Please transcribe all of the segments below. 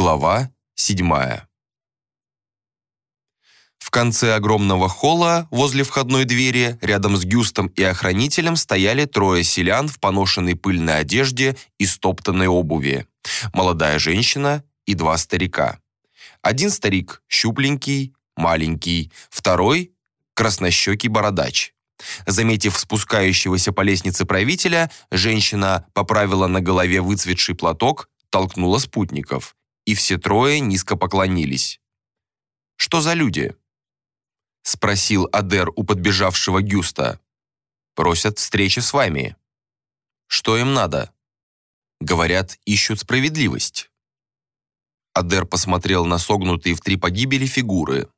Глава седьмая. В конце огромного холла, возле входной двери, рядом с Гюстом и охранителем стояли трое селян в поношенной пыльной одежде и стоптанной обуви. Молодая женщина и два старика. Один старик щупленький, маленький, второй – краснощекий бородач. Заметив спускающегося по лестнице правителя, женщина поправила на голове выцветший платок, толкнула спутников, и все трое низко поклонились. «Что за люди?» — спросил Адер у подбежавшего Гюста. «Просят встречи с вами». «Что им надо?» «Говорят, ищут справедливость». Адер посмотрел на согнутые в три погибели фигуры.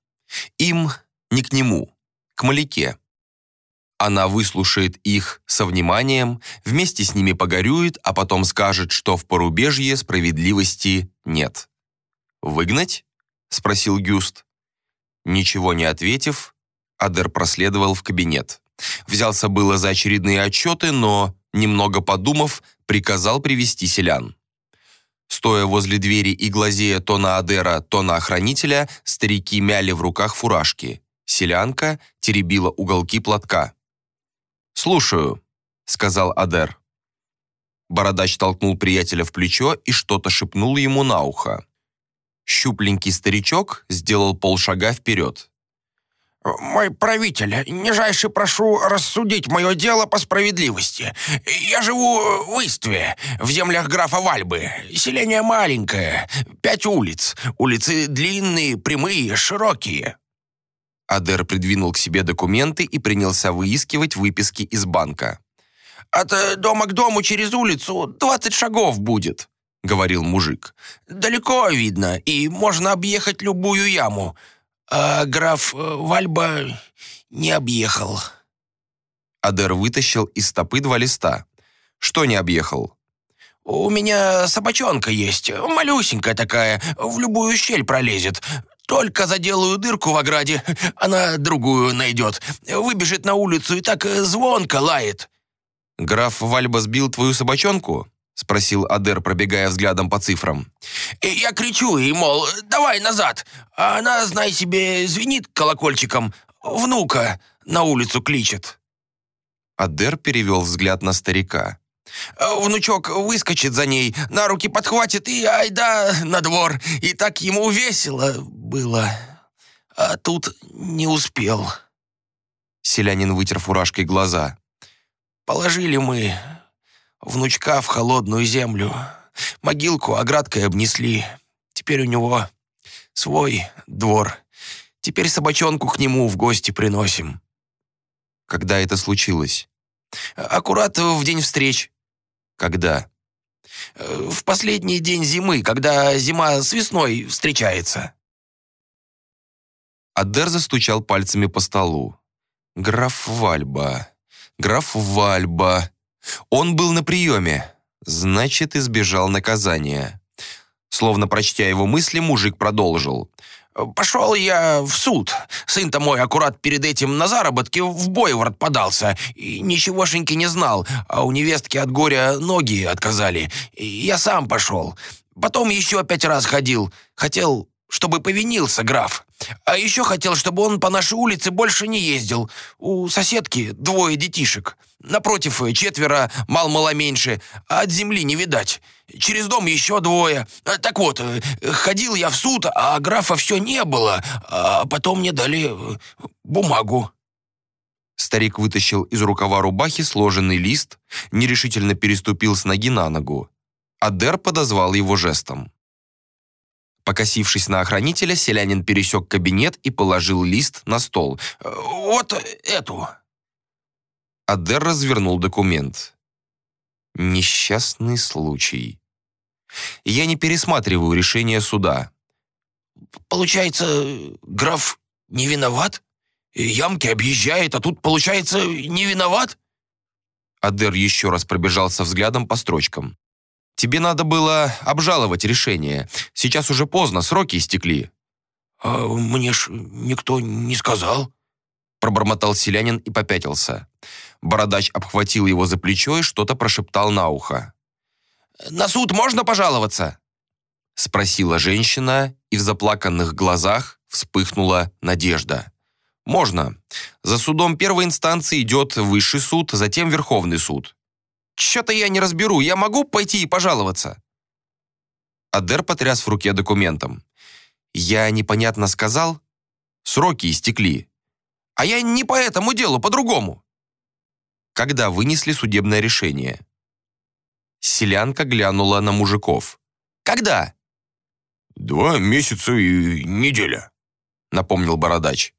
«Им не к нему, к Маляке. Она выслушает их со вниманием, вместе с ними погорюет, а потом скажет, что в порубежье справедливости нет. «Выгнать?» — спросил Гюст. Ничего не ответив, Адер проследовал в кабинет. Взялся было за очередные отчеты, но, немного подумав, приказал привести селян. Стоя возле двери и глазея то на Адера, то на охранителя, старики мяли в руках фуражки. Селянка теребила уголки платка. «Слушаю», — сказал Адер. Бородач толкнул приятеля в плечо и что-то шепнул ему на ухо. Щупленький старичок сделал полшага вперед. «Мой правитель, нижайше прошу рассудить мое дело по справедливости. Я живу в Истве, в землях графа Вальбы. Селение маленькое, пять улиц. Улицы длинные, прямые, широкие». Адер придвинул к себе документы и принялся выискивать выписки из банка. «От э, дома к дому через улицу 20 шагов будет», — говорил мужик. «Далеко видно, и можно объехать любую яму. А граф э, Вальба не объехал». Адер вытащил из стопы два листа. «Что не объехал?» «У меня собачонка есть, малюсенькая такая, в любую щель пролезет. Только заделаю дырку в ограде, она другую найдет. Выбежит на улицу и так э, звонко лает». «Граф Вальба сбил твою собачонку?» — спросил Адер, пробегая взглядом по цифрам. «Я кричу ей, мол, давай назад. А она, знай себе, звенит колокольчиком. Внука на улицу кличет». Адер перевел взгляд на старика. Внучок выскочит за ней, на руки подхватит и айда на двор. И так ему весело было. А тут не успел. Селянин вытер фуражкой глаза. Положили мы внучка в холодную землю. Могилку оградкой обнесли. Теперь у него свой двор. Теперь собачонку к нему в гости приносим. Когда это случилось? Аккурат в день встреч. Когда? В последний день зимы, когда зима с весной встречается. Адер застучал пальцами по столу. Граф Вальба. Граф Вальба. Он был на приеме. Значит, избежал наказания. Словно прочтя его мысли, мужик продолжил. Пошел я в суд. Сын-то мой аккурат перед этим на заработке в бойворот подался. И ничегошеньки не знал, а у невестки от горя ноги отказали. И я сам пошел. Потом еще пять раз ходил. Хотел, чтобы повинился граф. А еще хотел, чтобы он по нашей улице больше не ездил. У соседки двое детишек. Напротив, четверо, мал-мало меньше, а от земли не видать. Через дом еще двое. Так вот, ходил я в суд, а графа все не было. А потом мне дали э, бумагу. Старик вытащил из рукава рубахи сложенный лист, нерешительно переступил с ноги на ногу. Адер подозвал его жестом. Покосившись на охранителя, селянин пересек кабинет и положил лист на стол. «Вот эту». Адер развернул документ. Несчастный случай. Я не пересматриваю решение суда. Получается, граф не виноват? Ямки объезжает, а тут, получается, не виноват? Адер еще раз пробежался взглядом по строчкам. Тебе надо было обжаловать решение. Сейчас уже поздно, сроки истекли». «А мне ж никто не сказал», — пробормотал селянин и попятился. Бородач обхватил его за плечо и что-то прошептал на ухо. «На суд можно пожаловаться?» Спросила женщина, и в заплаканных глазах вспыхнула надежда. «Можно. За судом первой инстанции идет высший суд, затем Верховный суд. Что-то я не разберу, я могу пойти и пожаловаться?» Адер потряс в руке документом. «Я непонятно сказал? Сроки истекли. А я не по этому делу, по-другому». Когда вынесли судебное решение? Селянка глянула на мужиков. «Когда?» «Два месяца и неделя», — напомнил Бородач.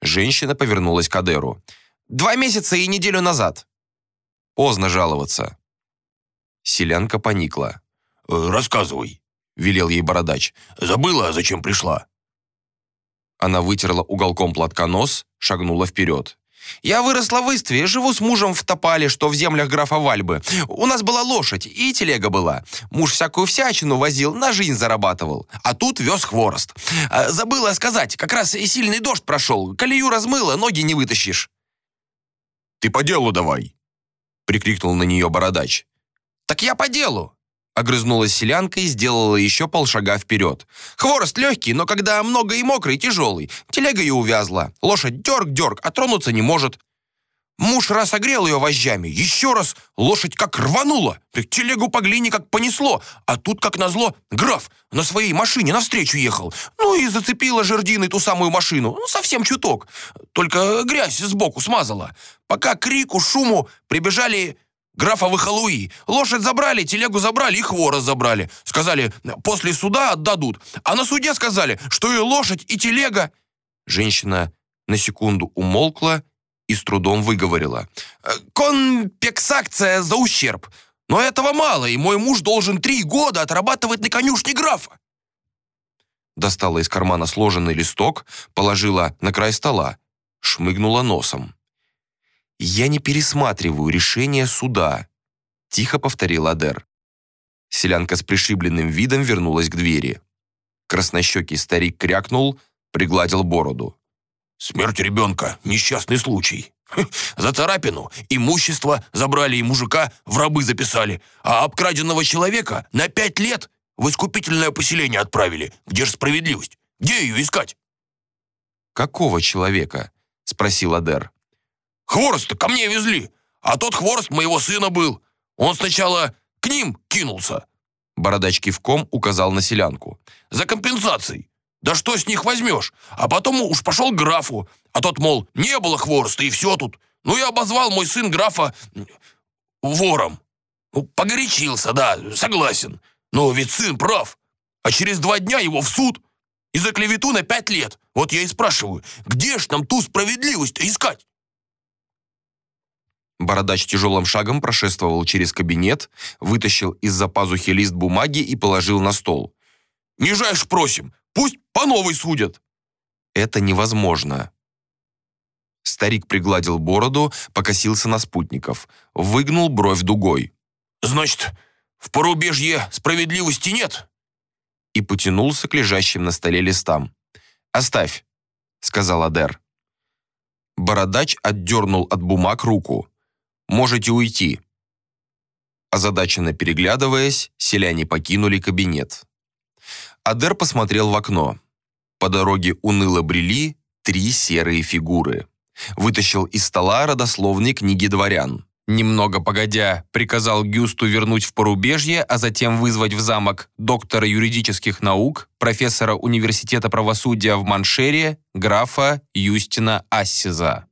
Женщина повернулась к Адеру. «Два месяца и неделю назад». Поздно жаловаться. Селянка поникла. «Э, «Рассказывай», — велел ей Бородач. «Забыла, зачем пришла?» Она вытерла уголком платка нос, шагнула вперед. Я выросла в Истве, живу с мужем в Топале, что в землях графа Вальбы. У нас была лошадь и телега была. Муж всякую всячину возил, на жизнь зарабатывал. А тут вез хворост. А, забыла сказать, как раз и сильный дождь прошел. Колею размыло, ноги не вытащишь. «Ты по делу давай!» Прикрикнул на нее бородач. «Так я по делу!» Огрызнулась селянка и сделала еще полшага вперед. Хворост легкий, но когда много и мокрый, тяжелый. Телега ее увязла. Лошадь дерг-дерг, а тронуться не может. Муж раз огрел ее вожжами, еще раз лошадь как рванула. Телегу по глине как понесло, а тут, как назло, граф на своей машине навстречу ехал. Ну и зацепила жердиной ту самую машину, ну совсем чуток. Только грязь сбоку смазала. Пока крику, шуму прибежали графовы халуи. Лошадь забрали, телегу забрали и хворост забрали. Сказали, после суда отдадут. А на суде сказали, что и лошадь, и телега... Женщина на секунду умолкла и с трудом выговорила. «Э, «Конпексакция за ущерб. Но этого мало, и мой муж должен три года отрабатывать на конюшне графа». Достала из кармана сложенный листок, положила на край стола, шмыгнула носом. «Я не пересматриваю решение суда», — тихо повторил Адер. Селянка с пришибленным видом вернулась к двери. Краснощекий старик крякнул, пригладил бороду. «Смерть ребенка — несчастный случай. За царапину имущество забрали и мужика в рабы записали, а обкраденного человека на пять лет в искупительное поселение отправили. Где же справедливость? Где ее искать?» «Какого человека?» — спросил Адер. Хворост-то ко мне везли, а тот хворост моего сына был. Он сначала к ним кинулся». Бородач кивком указал на селянку. «За компенсацией. Да что с них возьмешь? А потом уж пошел к графу. А тот, мол, не было хвороста, и все тут. Ну и обозвал мой сын графа вором. Ну, погорячился, да, согласен. Но ведь сын прав. А через два дня его в суд. И за клевету на пять лет. Вот я и спрашиваю, где ж нам ту справедливость искать? Бородач тяжелым шагом прошествовал через кабинет, вытащил из-за пазухи лист бумаги и положил на стол. «Нижайше просим, пусть по новой судят!» «Это невозможно!» Старик пригладил бороду, покосился на спутников, выгнул бровь дугой. «Значит, в порубежье справедливости нет?» И потянулся к лежащим на столе листам. «Оставь», — сказал Адер. Бородач отдернул от бумаг руку. Можете уйти». Озадаченно переглядываясь, селяне покинули кабинет. Адер посмотрел в окно. По дороге уныло брели три серые фигуры. Вытащил из стола родословные книги дворян. Немного погодя, приказал Гюсту вернуть в порубежье, а затем вызвать в замок доктора юридических наук, профессора университета правосудия в Маншере, графа Юстина Ассиза.